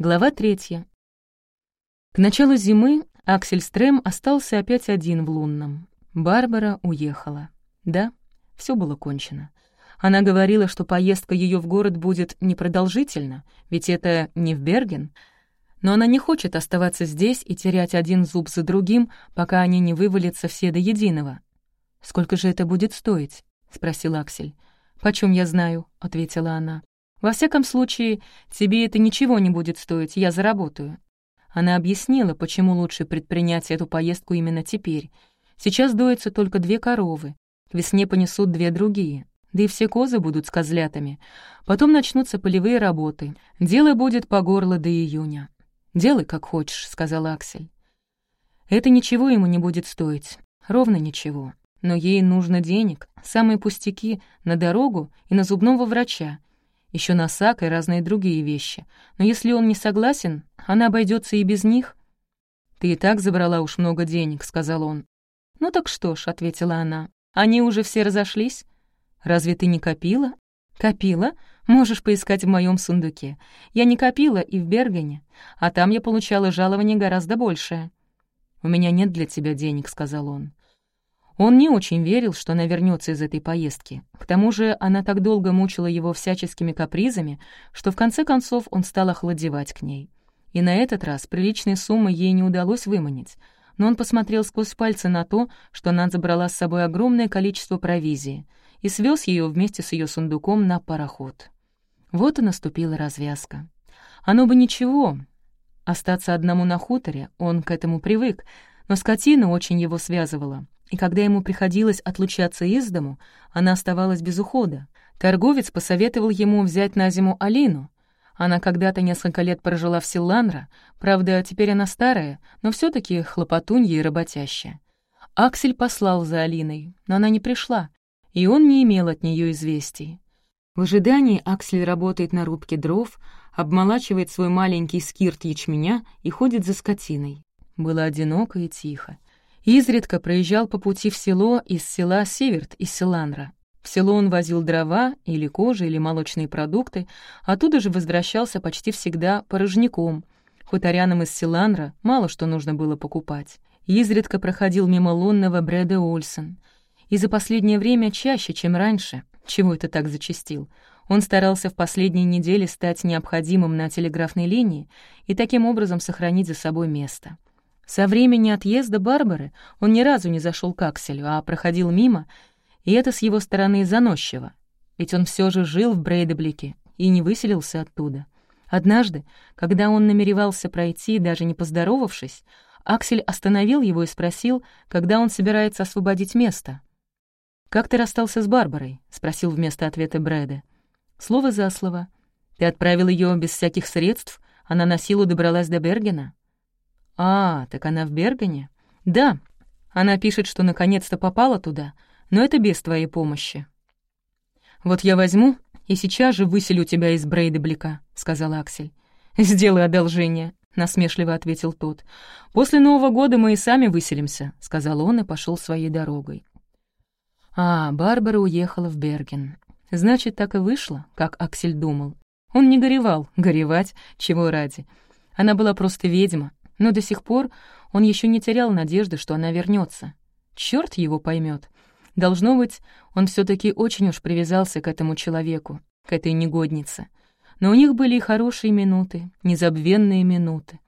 Глава третья. К началу зимы Аксель Стрем остался опять один в Лунном. Барбара уехала. Да, все было кончено. Она говорила, что поездка ее в город будет непродолжительна, ведь это не в Берген. Но она не хочет оставаться здесь и терять один зуб за другим, пока они не вывалятся все до единого. «Сколько же это будет стоить?» — спросил Аксель. «Почем я знаю?» — ответила она. «Во всяком случае, тебе это ничего не будет стоить, я заработаю». Она объяснила, почему лучше предпринять эту поездку именно теперь. Сейчас доятся только две коровы, к весне понесут две другие, да и все козы будут с козлятами. Потом начнутся полевые работы. Дело будет по горло до июня. «Делай, как хочешь», — сказал Аксель. Это ничего ему не будет стоить, ровно ничего. Но ей нужно денег, самые пустяки, на дорогу и на зубного врача, еще на сак и разные другие вещи. Но если он не согласен, она обойдется и без них. «Ты и так забрала уж много денег», — сказал он. «Ну так что ж», — ответила она, — «они уже все разошлись. Разве ты не копила?» «Копила? Можешь поискать в моем сундуке. Я не копила и в Бергене, а там я получала жалование гораздо большее». «У меня нет для тебя денег», — сказал он. Он не очень верил, что она вернется из этой поездки. К тому же она так долго мучила его всяческими капризами, что в конце концов он стал охладевать к ней. И на этот раз приличной суммы ей не удалось выманить, но он посмотрел сквозь пальцы на то, что она забрала с собой огромное количество провизии и свез ее вместе с ее сундуком на пароход. Вот и наступила развязка. Оно бы ничего. Остаться одному на хуторе, он к этому привык, но скотина очень его связывала — и когда ему приходилось отлучаться из дому, она оставалась без ухода. Торговец посоветовал ему взять на зиму Алину. Она когда-то несколько лет прожила в Силанра, правда, теперь она старая, но все таки хлопотунья и работящая. Аксель послал за Алиной, но она не пришла, и он не имел от нее известий. В ожидании Аксель работает на рубке дров, обмолачивает свой маленький скирт ячменя и ходит за скотиной. Было одиноко и тихо. Изредка проезжал по пути в село из села Северт из Селанра. В село он возил дрова или кожи, или молочные продукты, оттуда же возвращался почти всегда порожняком. Хуторянам из Селанра мало что нужно было покупать. Изредка проходил мимо лунного Брэда Ольсен. И за последнее время чаще, чем раньше. Чего это так зачастил? Он старался в последние недели стать необходимым на телеграфной линии и таким образом сохранить за собой место. Со времени отъезда Барбары он ни разу не зашел к Акселю, а проходил мимо, и это с его стороны заносчиво, ведь он все же жил в Брейдеблике и не выселился оттуда. Однажды, когда он намеревался пройти, даже не поздоровавшись, Аксель остановил его и спросил, когда он собирается освободить место. «Как ты расстался с Барбарой?» — спросил вместо ответа Брэда. Слово за слово. «Ты отправил ее без всяких средств? Она на силу добралась до Бергена?» «А, так она в Бергене?» «Да. Она пишет, что наконец-то попала туда, но это без твоей помощи». «Вот я возьму и сейчас же выселю тебя из Брейдеблика», — сказал Аксель. «Сделай одолжение», — насмешливо ответил тот. «После Нового года мы и сами выселимся», — сказал он и пошел своей дорогой. А, Барбара уехала в Берген. Значит, так и вышло, как Аксель думал. Он не горевал, горевать, чего ради. Она была просто ведьма, но до сих пор он еще не терял надежды, что она вернется. Черт его поймет. Должно быть, он все таки очень уж привязался к этому человеку, к этой негоднице. Но у них были и хорошие минуты, незабвенные минуты.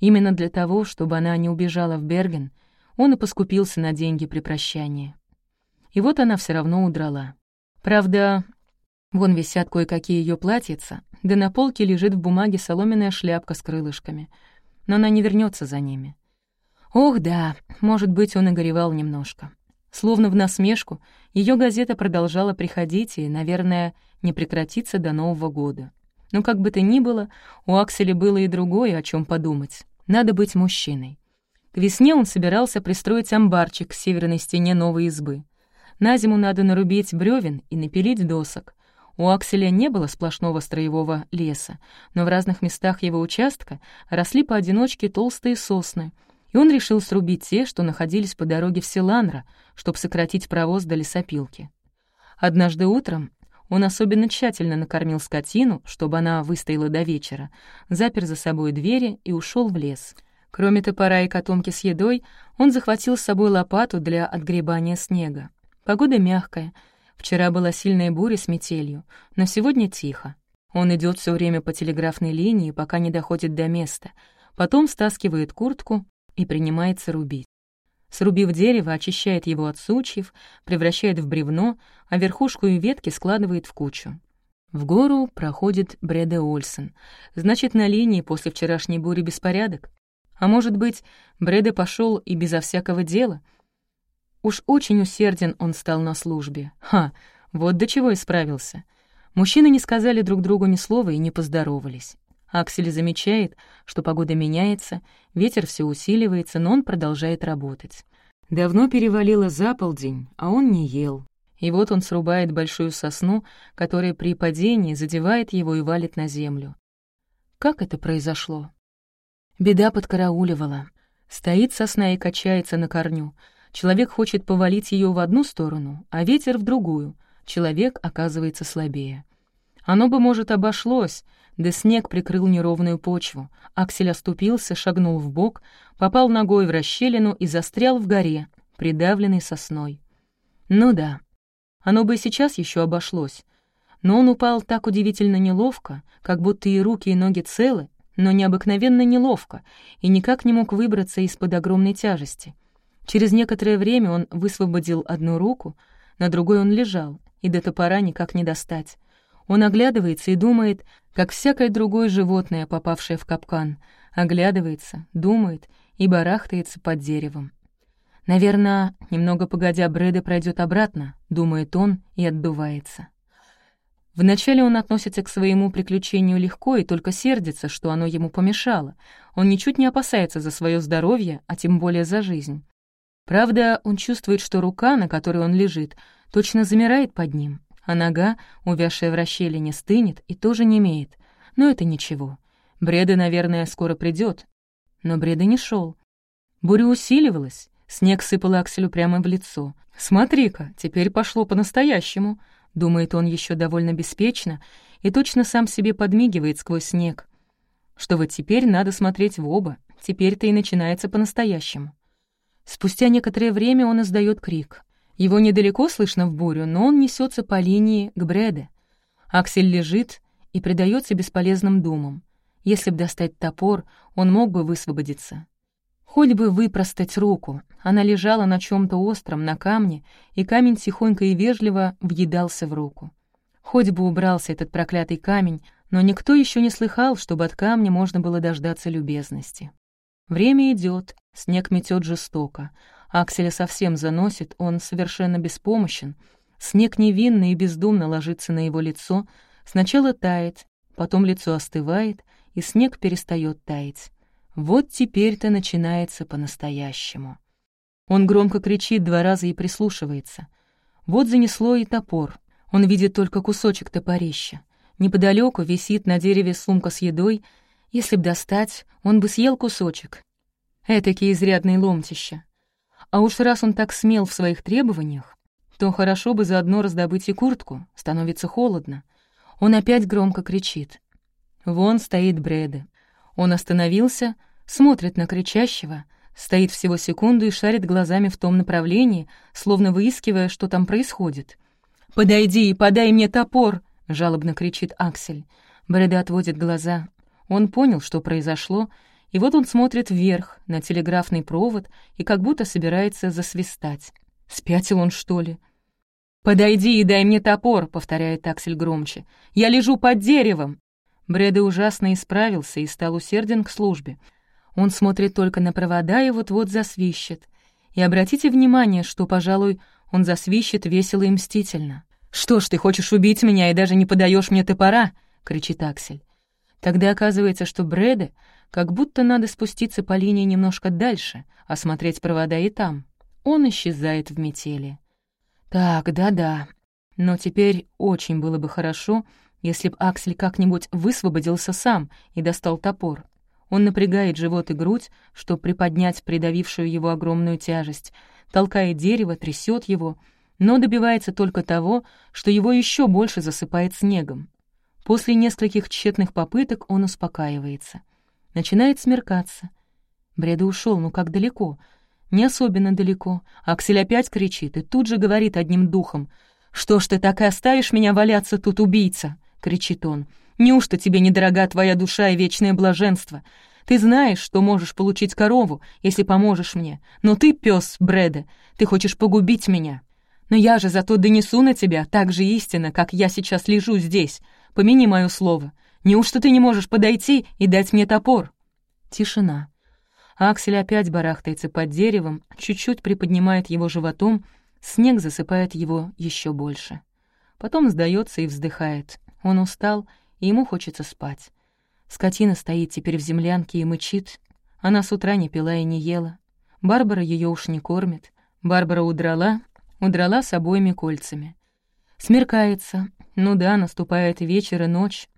Именно для того, чтобы она не убежала в Берген, он и поскупился на деньги при прощании. И вот она все равно удрала. Правда, вон висят кое-какие ее платьица, да на полке лежит в бумаге соломенная шляпка с крылышками — но она не вернется за ними. Ох, да, может быть, он и горевал немножко. Словно в насмешку, ее газета продолжала приходить и, наверное, не прекратится до Нового года. Но как бы то ни было, у Акселя было и другое, о чем подумать. Надо быть мужчиной. К весне он собирался пристроить амбарчик к северной стене новой избы. На зиму надо нарубить бревен и напилить досок. У Акселя не было сплошного строевого леса, но в разных местах его участка росли поодиночке толстые сосны, и он решил срубить те, что находились по дороге в Селанра, чтобы сократить провоз до лесопилки. Однажды утром Он особенно тщательно накормил скотину, чтобы она выстояла до вечера, запер за собой двери и ушел в лес. Кроме топора и котомки с едой, он захватил с собой лопату для отгребания снега. Погода мягкая. Вчера была сильная буря с метелью, но сегодня тихо. Он идет все время по телеграфной линии, пока не доходит до места. Потом стаскивает куртку и принимается рубить. Срубив дерево, очищает его от сучьев, превращает в бревно, а верхушку и ветки складывает в кучу. В гору проходит Бреда Ольсен. Значит, на линии после вчерашней бури беспорядок. А может быть, Бреда пошел и безо всякого дела? Уж очень усерден он стал на службе. Ха, вот до чего исправился. Мужчины не сказали друг другу ни слова и не поздоровались. Аксель замечает, что погода меняется, ветер все усиливается, но он продолжает работать. Давно перевалило за полдень, а он не ел. И вот он срубает большую сосну, которая при падении задевает его и валит на землю. Как это произошло? Беда подкарауливала. Стоит сосна и качается на корню. Человек хочет повалить ее в одну сторону, а ветер — в другую. Человек оказывается слабее. Оно бы, может, обошлось, да снег прикрыл неровную почву. Аксель оступился, шагнул в бок, попал ногой в расщелину и застрял в горе, придавленный сосной. Ну да, оно бы и сейчас еще обошлось. Но он упал так удивительно неловко, как будто и руки, и ноги целы, но необыкновенно неловко, и никак не мог выбраться из-под огромной тяжести. Через некоторое время он высвободил одну руку, на другой он лежал, и до топора никак не достать. Он оглядывается и думает, как всякое другое животное, попавшее в капкан, оглядывается, думает и барахтается под деревом. Наверное, немного погодя, Брэда пройдет обратно, думает он и отдувается. Вначале он относится к своему приключению легко и только сердится, что оно ему помешало. Он ничуть не опасается за свое здоровье, а тем более за жизнь. Правда, он чувствует, что рука, на которой он лежит, точно замирает под ним, а нога, увязшая в расщелине, стынет и тоже не имеет. Но это ничего. Бреда, наверное, скоро придет. Но Бреда не шел. Буря усиливалась, снег сыпал Акселю прямо в лицо. «Смотри-ка, теперь пошло по-настоящему», — думает он еще довольно беспечно и точно сам себе подмигивает сквозь снег. Что вот теперь надо смотреть в оба, теперь-то и начинается по-настоящему. Спустя некоторое время он издает крик. Его недалеко слышно в бурю, но он несется по линии к Бреде. Аксель лежит и предается бесполезным думам. Если б достать топор, он мог бы высвободиться. Хоть бы выпростать руку. Она лежала на чем то остром, на камне, и камень тихонько и вежливо въедался в руку. Хоть бы убрался этот проклятый камень, но никто еще не слыхал, чтобы от камня можно было дождаться любезности. Время идет, снег метет жестоко, Акселя совсем заносит, он совершенно беспомощен. Снег невинно и бездумно ложится на его лицо, сначала тает, потом лицо остывает, и снег перестает таять. Вот теперь-то начинается по-настоящему. Он громко кричит два раза и прислушивается. Вот занесло и топор. Он видит только кусочек топорища. Неподалеку висит на дереве сумка с едой. Если б достать, он бы съел кусочек. Этакие изрядные ломтища. А уж раз он так смел в своих требованиях, то хорошо бы заодно раздобыть и куртку, становится холодно. Он опять громко кричит. Вон стоит Брэда. Он остановился, смотрит на кричащего, стоит всего секунду и шарит глазами в том направлении, словно выискивая, что там происходит. «Подойди и подай мне топор!» — жалобно кричит Аксель. Брэда отводит глаза. Он понял, что произошло, и вот он смотрит вверх, на телеграфный провод, и как будто собирается засвистать. Спятил он, что ли? «Подойди и дай мне топор», — повторяет Аксель громче. «Я лежу под деревом». Брэда ужасно исправился и стал усерден к службе. Он смотрит только на провода и вот-вот засвищет. И обратите внимание, что, пожалуй, он засвищет весело и мстительно. «Что ж, ты хочешь убить меня и даже не подаешь мне топора?» — кричит Аксель. Тогда оказывается, что Брэда как будто надо спуститься по линии немножко дальше, осмотреть провода и там. Он исчезает в метели. Так, да-да. Но теперь очень было бы хорошо, если б Аксель как-нибудь высвободился сам и достал топор. Он напрягает живот и грудь, чтобы приподнять придавившую его огромную тяжесть, толкает дерево, трясет его, но добивается только того, что его еще больше засыпает снегом. После нескольких тщетных попыток он успокаивается. Начинает смеркаться. Бреда ушел, ну как далеко? Не особенно далеко. Аксель опять кричит и тут же говорит одним духом. «Что ж ты так и оставишь меня валяться тут, убийца?» — кричит он. «Неужто тебе недорога твоя душа и вечное блаженство? Ты знаешь, что можешь получить корову, если поможешь мне. Но ты, пес Бреда, ты хочешь погубить меня. Но я же зато донесу на тебя так же истинно, как я сейчас лежу здесь. Помяни мое слово. Неужто ты не можешь подойти и дать мне топор?» Тишина. Аксель опять барахтается под деревом, чуть-чуть приподнимает его животом, снег засыпает его еще больше. Потом сдается и вздыхает. Он устал, и ему хочется спать. Скотина стоит теперь в землянке и мычит. Она с утра не пила и не ела. Барбара ее уж не кормит. Барбара удрала, удрала с обоими кольцами. Смеркается. Ну да, наступает вечер и ночь.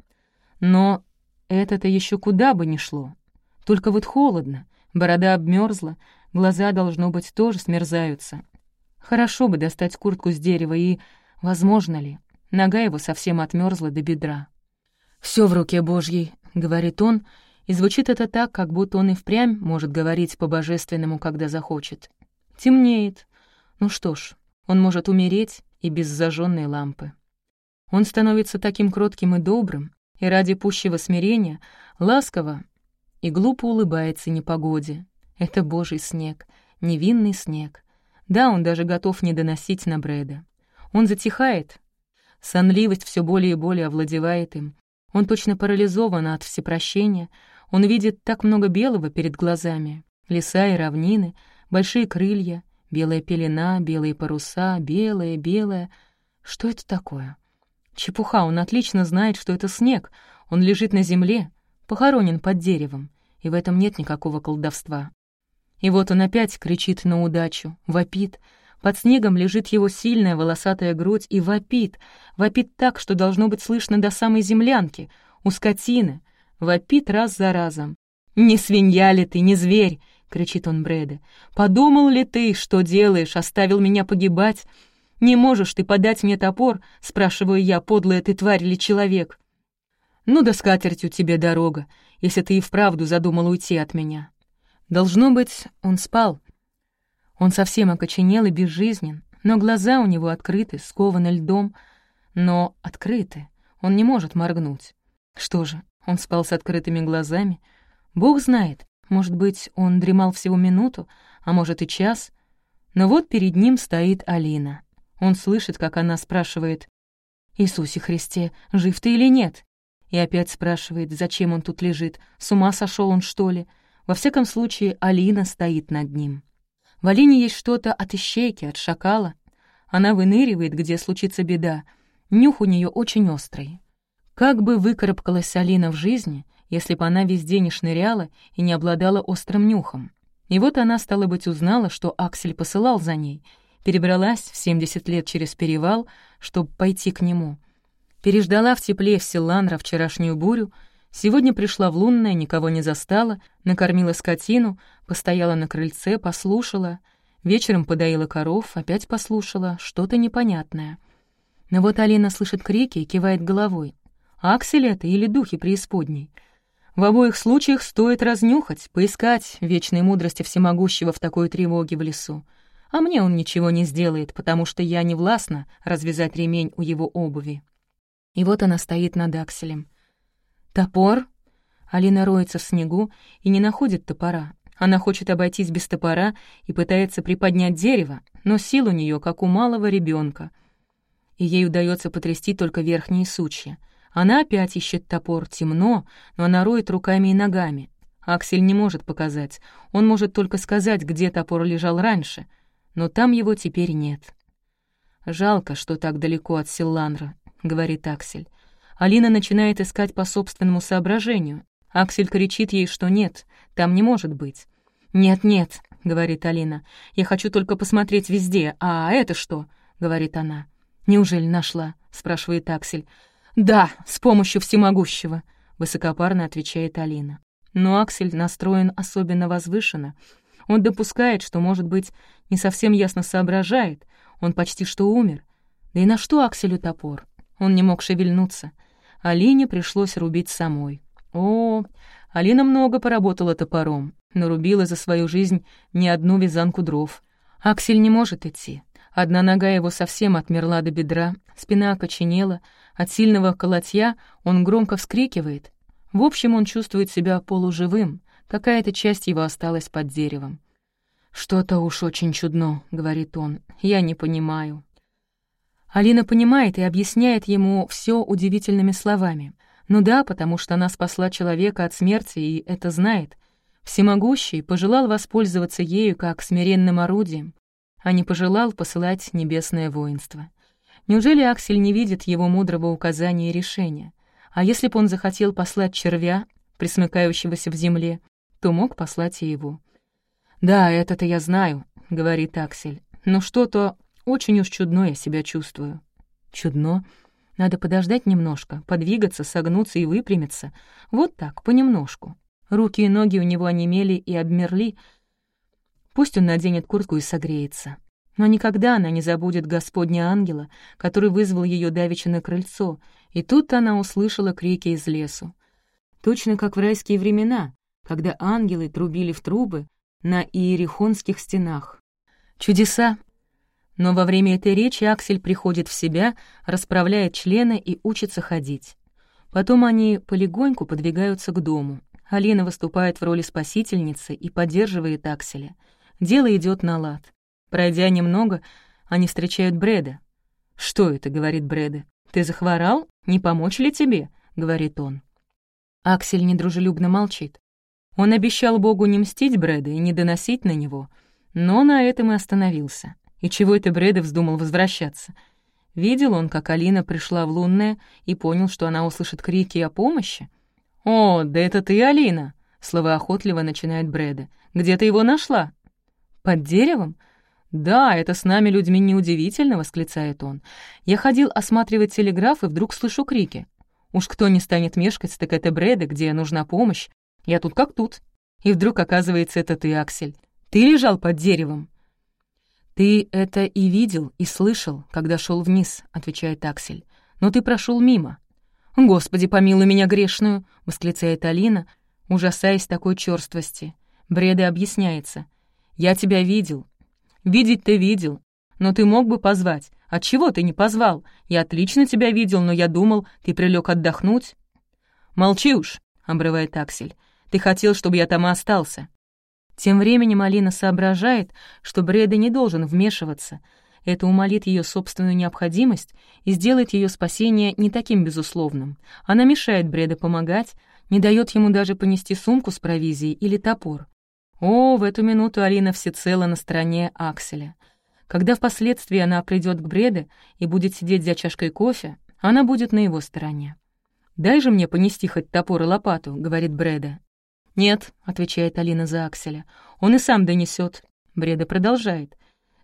Но это-то еще куда бы ни шло. Только вот холодно, борода обмерзла, глаза, должно быть, тоже смерзаются. Хорошо бы достать куртку с дерева и... Возможно ли? Нога его совсем отмерзла до бедра. Все в руке Божьей», — говорит он, и звучит это так, как будто он и впрямь может говорить по-божественному, когда захочет. Темнеет. Ну что ж, он может умереть и без зажженной лампы. Он становится таким кротким и добрым, и ради пущего смирения ласково и глупо улыбается непогоде. Это божий снег, невинный снег. Да, он даже готов не доносить на Брэда. Он затихает. Сонливость все более и более овладевает им. Он точно парализован от всепрощения. Он видит так много белого перед глазами. Леса и равнины, большие крылья, белая пелена, белые паруса, белое, белое. Что это такое? Чепуха, он отлично знает, что это снег. Он лежит на земле, похоронен под деревом, и в этом нет никакого колдовства. И вот он опять кричит на удачу, вопит. Под снегом лежит его сильная волосатая грудь и вопит. Вопит так, что должно быть слышно до самой землянки, у скотины. Вопит раз за разом. «Не свинья ли ты, не зверь!» — кричит он Брэда. «Подумал ли ты, что делаешь, оставил меня погибать? Не можешь ты подать мне топор?» — спрашиваю я, подлая ты тварь или человек. «Ну да скатертью тебе дорога, если ты и вправду задумал уйти от меня». Должно быть, он спал. Он совсем окоченел и безжизнен, но глаза у него открыты, скованы льдом, но открыты. Он не может моргнуть. Что же, он спал с открытыми глазами? Бог знает, может быть, он дремал всего минуту, а может и час. Но вот перед ним стоит Алина. Он слышит, как она спрашивает, «Иисусе Христе, жив ты или нет?» И опять спрашивает, зачем он тут лежит, с ума сошел он, что ли? Во всяком случае, Алина стоит над ним. В Алине есть что-то от ищейки, от шакала. Она выныривает, где случится беда. Нюх у нее очень острый. Как бы выкарабкалась Алина в жизни, если бы она везде не шныряла и не обладала острым нюхом? И вот она, стала быть, узнала, что Аксель посылал за ней, перебралась в 70 лет через перевал, чтобы пойти к нему. Переждала в тепле в Силанра вчерашнюю бурю — Сегодня пришла в лунное, никого не застала, накормила скотину, постояла на крыльце, послушала. Вечером подоила коров, опять послушала, что-то непонятное. Но вот Алина слышит крики и кивает головой. Аксель это или духи преисподней? В обоих случаях стоит разнюхать, поискать вечной мудрости всемогущего в такой тревоге в лесу. А мне он ничего не сделает, потому что я не властна развязать ремень у его обуви. И вот она стоит над Акселем. «Топор?» Алина роется в снегу и не находит топора. Она хочет обойтись без топора и пытается приподнять дерево, но сил у нее как у малого ребенка. И ей удается потрясти только верхние сучья. Она опять ищет топор, темно, но она роет руками и ногами. Аксель не может показать, он может только сказать, где топор лежал раньше, но там его теперь нет. «Жалко, что так далеко от Силланра», — говорит Аксель. Алина начинает искать по собственному соображению. Аксель кричит ей, что нет, там не может быть. «Нет-нет», — говорит Алина, — «я хочу только посмотреть везде. А это что?» — говорит она. «Неужели нашла?» — спрашивает Аксель. «Да, с помощью всемогущего», — высокопарно отвечает Алина. Но Аксель настроен особенно возвышенно. Он допускает, что, может быть, не совсем ясно соображает. Он почти что умер. Да и на что Акселю топор? Он не мог шевельнуться. Алине пришлось рубить самой. О, Алина много поработала топором, нарубила за свою жизнь не одну вязанку дров. Аксель не может идти. Одна нога его совсем отмерла до бедра, спина окоченела, от сильного колотья он громко вскрикивает. В общем, он чувствует себя полуживым, какая-то часть его осталась под деревом. «Что-то уж очень чудно», — говорит он, — «я не понимаю». Алина понимает и объясняет ему все удивительными словами. Ну да, потому что она спасла человека от смерти и это знает. Всемогущий пожелал воспользоваться ею как смиренным орудием, а не пожелал посылать небесное воинство. Неужели Аксель не видит его мудрого указания и решения? А если бы он захотел послать червя, присмыкающегося в земле, то мог послать и его. «Да, это-то я знаю», — говорит Аксель, «но что-то очень уж чудно я себя чувствую». «Чудно? Надо подождать немножко, подвигаться, согнуться и выпрямиться. Вот так, понемножку». Руки и ноги у него онемели и обмерли. Пусть он наденет куртку и согреется. Но никогда она не забудет Господня ангела, который вызвал ее давеча на крыльцо, и тут она услышала крики из лесу. Точно как в райские времена, когда ангелы трубили в трубы на иерихонских стенах. Чудеса! Но во время этой речи Аксель приходит в себя, расправляет члены и учится ходить. Потом они полегоньку подвигаются к дому. Алина выступает в роли спасительницы и поддерживает Акселя. Дело идет на лад. Пройдя немного, они встречают Бреда. «Что это?» — говорит Бреда. «Ты захворал? Не помочь ли тебе?» — говорит он. Аксель недружелюбно молчит. Он обещал Богу не мстить Брэда и не доносить на него, но на этом и остановился. И чего это Брэда вздумал возвращаться? Видел он, как Алина пришла в лунное и понял, что она услышит крики о помощи? «О, да это ты, Алина!» — словоохотливо начинает Брэда. «Где ты его нашла?» «Под деревом?» «Да, это с нами людьми неудивительно», — восклицает он. «Я ходил осматривать телеграф и вдруг слышу крики. Уж кто не станет мешкать, так это Брэда, где нужна помощь. Я тут как тут. И вдруг оказывается, это ты, Аксель. Ты лежал под деревом». «Ты это и видел, и слышал, когда шел вниз», — отвечает Аксель. «Но ты прошел мимо». «Господи, помилуй меня грешную», — восклицает Алина, ужасаясь такой черствости. Бреда объясняется. «Я тебя видел. Видеть ты видел, но ты мог бы позвать. Отчего ты не позвал? Я отлично тебя видел, но я думал, ты прилег отдохнуть». «Молчи уж», — обрывает Аксель. «Ты хотел, чтобы я там и остался». Тем временем Алина соображает, что Бреда не должен вмешиваться. Это умолит ее собственную необходимость и сделает ее спасение не таким безусловным. Она мешает Бреда помогать, не дает ему даже понести сумку с провизией или топор. О, в эту минуту Алина всецело на стороне Акселя. Когда впоследствии она придет к Бреде и будет сидеть за чашкой кофе, она будет на его стороне. «Дай же мне понести хоть топор и лопату», — говорит Бреда. «Нет», — отвечает Алина за Акселя, — «он и сам донесет. Бреда продолжает.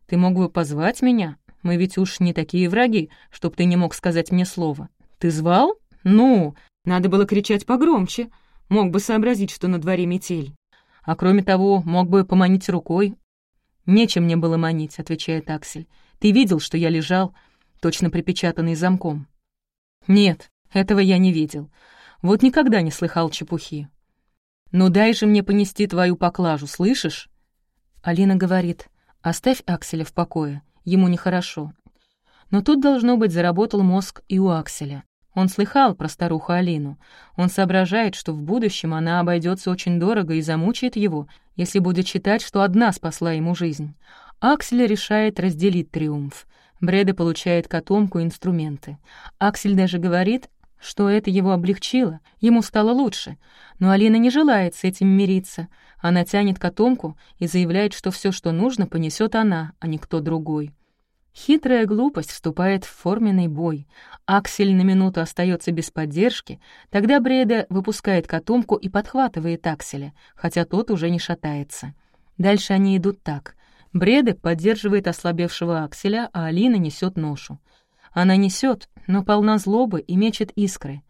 «Ты мог бы позвать меня? Мы ведь уж не такие враги, чтоб ты не мог сказать мне слово. Ты звал? Ну, надо было кричать погромче. Мог бы сообразить, что на дворе метель. А кроме того, мог бы поманить рукой, «Нечем мне было манить», — отвечает Аксель. «Ты видел, что я лежал, точно припечатанный замком?» «Нет, этого я не видел. Вот никогда не слыхал чепухи». «Ну дай же мне понести твою поклажу, слышишь?» Алина говорит, «Оставь Акселя в покое, ему нехорошо». Но тут, должно быть, заработал мозг и у Акселя. Он слыхал про старуху Алину. Он соображает, что в будущем она обойдется очень дорого и замучает его, если будет считать, что одна спасла ему жизнь. Аксель решает разделить триумф. Бреда получает котомку и инструменты. Аксель даже говорит, что это его облегчило, ему стало лучше. Но Алина не желает с этим мириться. Она тянет котомку и заявляет, что все, что нужно, понесет она, а не кто другой. Хитрая глупость вступает в форменный бой. Аксель на минуту остается без поддержки, тогда Бреда выпускает котомку и подхватывает Акселя, хотя тот уже не шатается. Дальше они идут так. Бреда поддерживает ослабевшего Акселя, а Алина несет ношу. Она несет, но полна злобы и мечет искры.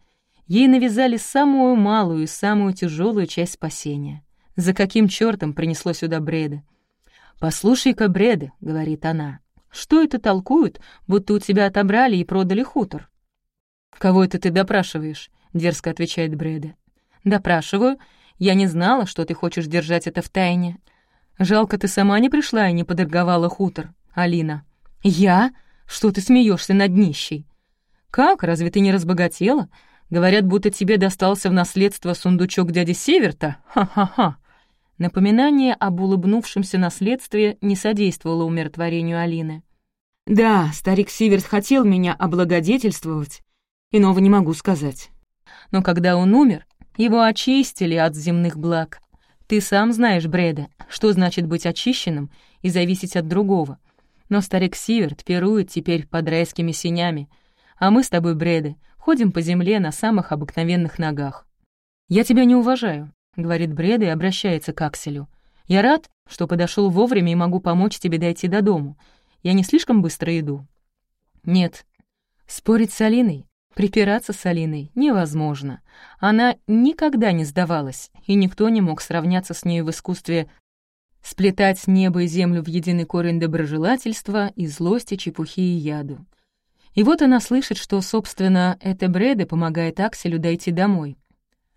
Ей навязали самую малую и самую тяжелую часть спасения. За каким чертом принесло сюда Бреда? «Послушай-ка, Бреда», — говорит она, Что это толкуют, будто у тебя отобрали и продали хутор?» «Кого это ты допрашиваешь?» — дерзко отвечает Брэда. «Допрашиваю. Я не знала, что ты хочешь держать это в тайне. Жалко, ты сама не пришла и не подорговала хутор, Алина». «Я? Что ты смеешься над нищей?» «Как? Разве ты не разбогатела? Говорят, будто тебе достался в наследство сундучок дяди Северта? Ха-ха-ха!» Напоминание об улыбнувшемся наследстве не содействовало умиротворению Алины. «Да, старик Сиверт хотел меня облагодетельствовать, иного не могу сказать. Но когда он умер, его очистили от земных благ. Ты сам знаешь, Бреда, что значит быть очищенным и зависеть от другого. Но старик Сиверт пирует теперь под райскими синями, а мы с тобой, Бреда, ходим по земле на самых обыкновенных ногах. Я тебя не уважаю, — говорит Бреда и обращается к Акселю. «Я рад, что подошел вовремя и могу помочь тебе дойти до дому. Я не слишком быстро иду?» «Нет. Спорить с Алиной, припираться с Алиной невозможно. Она никогда не сдавалась, и никто не мог сравняться с ней в искусстве сплетать небо и землю в единый корень доброжелательства и злости, чепухи и яду. И вот она слышит, что, собственно, это Бреда помогает Акселю дойти домой.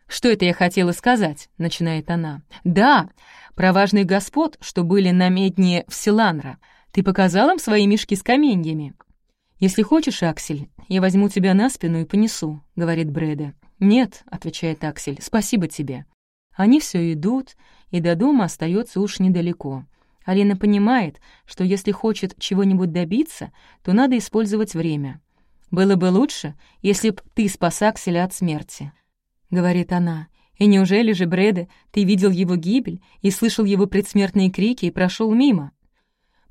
«Что это я хотела сказать?» — начинает она. «Да, про важных господ, что были на медне в Силанра. Ты показал им свои мешки с каменьями?» «Если хочешь, Аксель, я возьму тебя на спину и понесу», — говорит Брэда. «Нет», — отвечает Аксель, — «спасибо тебе». Они все идут, и до дома остается уж недалеко. Алина понимает, что если хочет чего-нибудь добиться, то надо использовать время. «Было бы лучше, если б ты спас Акселя от смерти. — говорит она. «И неужели же, Брэда, ты видел его гибель и слышал его предсмертные крики и прошел мимо?»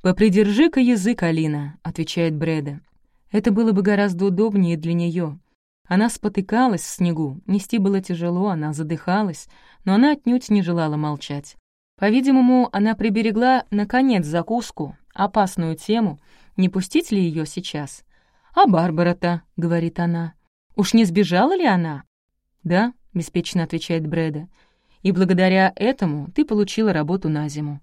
«Попридержи-ка язык, Алина», — отвечает Брэда. Это было бы гораздо удобнее для нее. Она спотыкалась в снегу, нести было тяжело, она задыхалась, но она отнюдь не желала молчать. По-видимому, она приберегла, наконец, закуску, опасную тему, не пустить ли ее сейчас. «А Барбара-то», — говорит она, — «уж не сбежала ли она?» «Да», — беспечно отвечает Брэда, «и благодаря этому ты получила работу на зиму».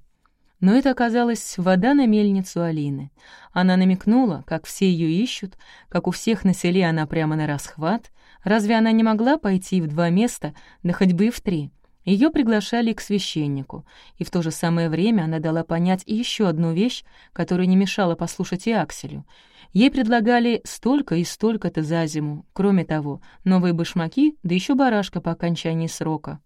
Но это оказалась вода на мельницу Алины. Она намекнула, как все ее ищут, как у всех на селе она прямо на расхват. Разве она не могла пойти в два места, да хоть бы и в три? Ее приглашали к священнику, и в то же самое время она дала понять еще одну вещь, которая не мешала послушать и Акселю — Ей предлагали столько и столько-то за зиму. Кроме того, новые башмаки, да еще барашка по окончании срока.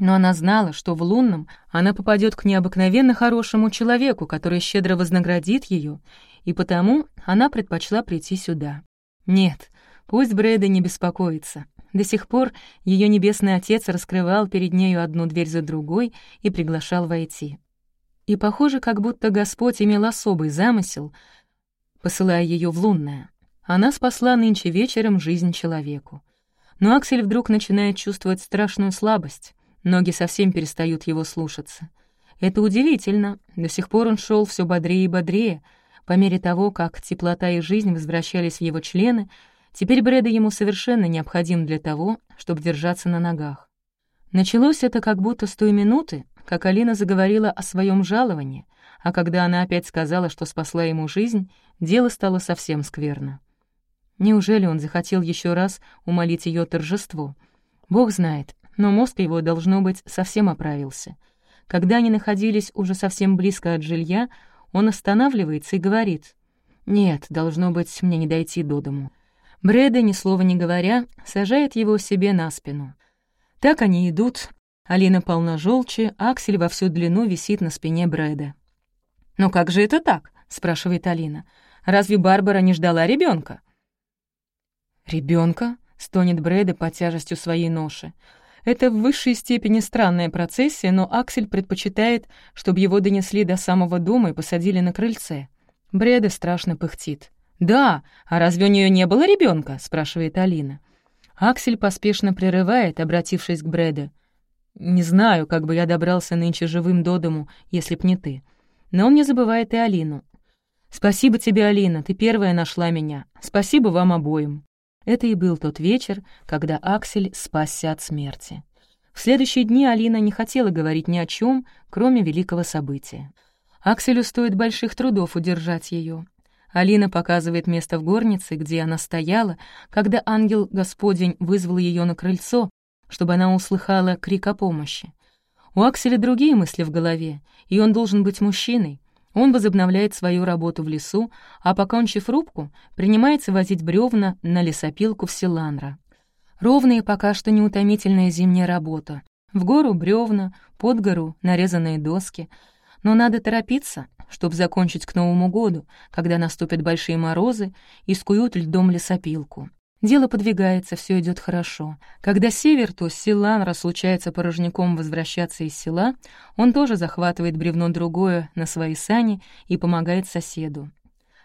Но она знала, что в лунном она попадет к необыкновенно хорошему человеку, который щедро вознаградит ее, и потому она предпочла прийти сюда. Нет, пусть Брэда не беспокоится. До сих пор ее небесный отец раскрывал перед нею одну дверь за другой и приглашал войти. И похоже, как будто Господь имел особый замысел — посылая ее в лунное. Она спасла нынче вечером жизнь человеку. Но Аксель вдруг начинает чувствовать страшную слабость. Ноги совсем перестают его слушаться. Это удивительно. До сих пор он шел все бодрее и бодрее. По мере того, как теплота и жизнь возвращались в его члены, теперь Брэда ему совершенно необходим для того, чтобы держаться на ногах. Началось это как будто с той минуты, как Алина заговорила о своем жаловании, а когда она опять сказала, что спасла ему жизнь, дело стало совсем скверно. Неужели он захотел еще раз умолить ее торжество? Бог знает, но мозг его, должно быть, совсем оправился. Когда они находились уже совсем близко от жилья, он останавливается и говорит, «Нет, должно быть, мне не дойти до дому». Брэда, ни слова не говоря, сажает его себе на спину. Так они идут. Алина полна желчи, Аксель во всю длину висит на спине Брэда. «Но как же это так?» — спрашивает Алина. «Разве Барбара не ждала ребенка? «Ребенка?» — стонет Брэда под тяжестью своей ноши. Это в высшей степени странная процессия, но Аксель предпочитает, чтобы его донесли до самого дома и посадили на крыльце. Брэда страшно пыхтит. «Да, а разве у нее не было ребенка? спрашивает Алина. Аксель поспешно прерывает, обратившись к Брэда. «Не знаю, как бы я добрался нынче живым до дому, если б не ты. Но он не забывает и Алину. «Спасибо тебе, Алина, ты первая нашла меня. Спасибо вам обоим». Это и был тот вечер, когда Аксель спасся от смерти. В следующие дни Алина не хотела говорить ни о чем, кроме великого события. Акселю стоит больших трудов удержать ее. Алина показывает место в горнице, где она стояла, когда ангел Господень вызвал ее на крыльцо, чтобы она услыхала крик о помощи. У Акселя другие мысли в голове, и он должен быть мужчиной. Он возобновляет свою работу в лесу, а, покончив рубку, принимается возить бревна на лесопилку в Силанра. Ровная пока что неутомительная зимняя работа. В гору бревна, под гору нарезанные доски. Но надо торопиться, чтобы закончить к Новому году, когда наступят большие морозы и скуют льдом лесопилку. Дело подвигается, все идет хорошо. Когда Север, то Силан случается порожняком возвращаться из села, он тоже захватывает бревно другое на свои сани и помогает соседу.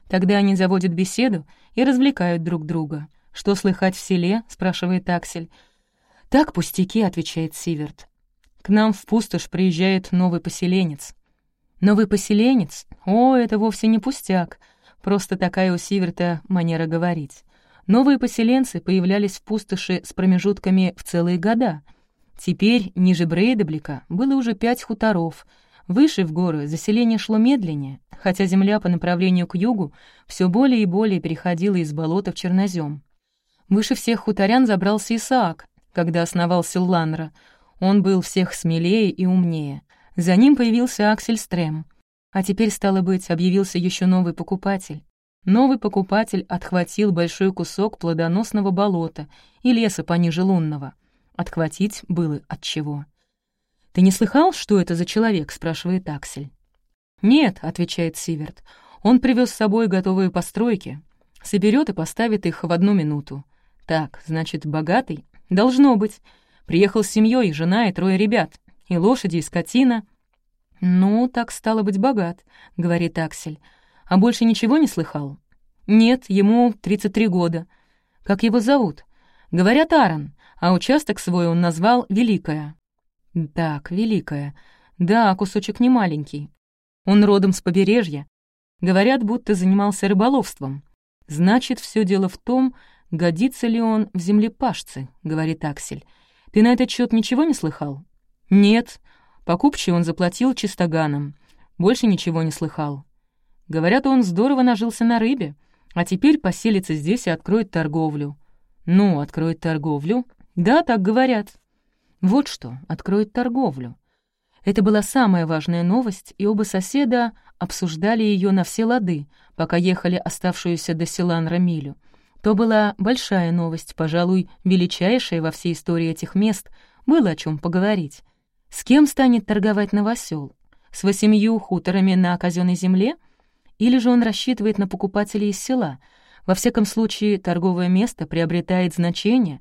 Тогда они заводят беседу и развлекают друг друга. «Что слыхать в селе?» — спрашивает Аксель. «Так пустяки», — отвечает Сиверт. «К нам в пустошь приезжает новый поселенец». «Новый поселенец? О, это вовсе не пустяк. Просто такая у Сиверта манера говорить». Новые поселенцы появлялись в пустоши с промежутками в целые года. Теперь ниже Брейдеблика было уже пять хуторов. Выше в горы заселение шло медленнее, хотя земля по направлению к югу все более и более переходила из болота в чернозем. Выше всех хуторян забрался Исаак, когда основал Силланра. Он был всех смелее и умнее. За ним появился Аксель Стрем. А теперь, стало быть, объявился еще новый покупатель. Новый покупатель отхватил большой кусок плодоносного болота и леса пониже лунного. Отхватить было от чего. «Ты не слыхал, что это за человек?» — спрашивает Аксель. «Нет», — отвечает Сиверт. «Он привез с собой готовые постройки. Соберет и поставит их в одну минуту. Так, значит, богатый? Должно быть. Приехал с семьей, жена и трое ребят. И лошади, и скотина». «Ну, так стало быть богат», — говорит Аксель. А больше ничего не слыхал? Нет, ему 33 года. Как его зовут? Говорят, Аарон, а участок свой он назвал Великая. Так, Великая. Да, кусочек не маленький. Он родом с побережья. Говорят, будто занимался рыболовством. Значит, все дело в том, годится ли он в землепашцы, говорит Аксель. Ты на этот счет ничего не слыхал? Нет. Покупчий он заплатил чистоганом. Больше ничего не слыхал. Говорят, он здорово нажился на рыбе, а теперь поселится здесь и откроет торговлю. Ну, откроет торговлю? Да, так говорят. Вот что, откроет торговлю. Это была самая важная новость, и оба соседа обсуждали ее на все лады, пока ехали оставшуюся до Силанра милю. То была большая новость, пожалуй, величайшая во всей истории этих мест, было о чем поговорить. С кем станет торговать новосел? С восемью хуторами на казенной земле — или же он рассчитывает на покупателей из села. Во всяком случае, торговое место приобретает значение.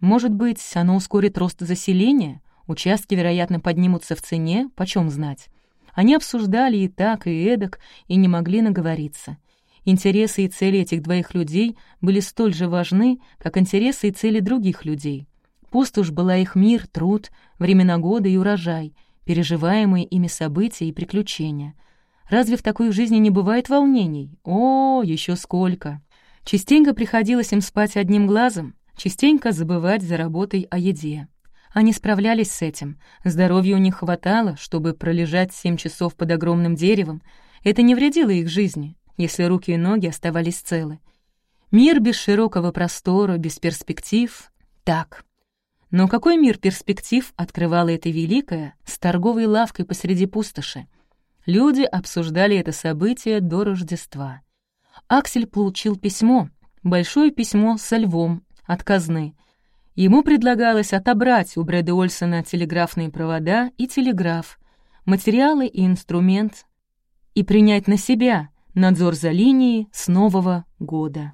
Может быть, оно ускорит рост заселения, участки, вероятно, поднимутся в цене, почем знать. Они обсуждали и так, и эдак, и не могли наговориться. Интересы и цели этих двоих людей были столь же важны, как интересы и цели других людей. Пустошь была их мир, труд, времена года и урожай, переживаемые ими события и приключения — Разве в такой жизни не бывает волнений? О, еще сколько! Частенько приходилось им спать одним глазом, частенько забывать за работой о еде. Они справлялись с этим. Здоровья у них хватало, чтобы пролежать семь часов под огромным деревом. Это не вредило их жизни, если руки и ноги оставались целы. Мир без широкого простора, без перспектив — так. Но какой мир перспектив открывала эта великая с торговой лавкой посреди пустоши? Люди обсуждали это событие до Рождества. Аксель получил письмо, большое письмо со львом, от казны. Ему предлагалось отобрать у Брэда Ольсона телеграфные провода и телеграф, материалы и инструмент, и принять на себя надзор за линией с Нового года.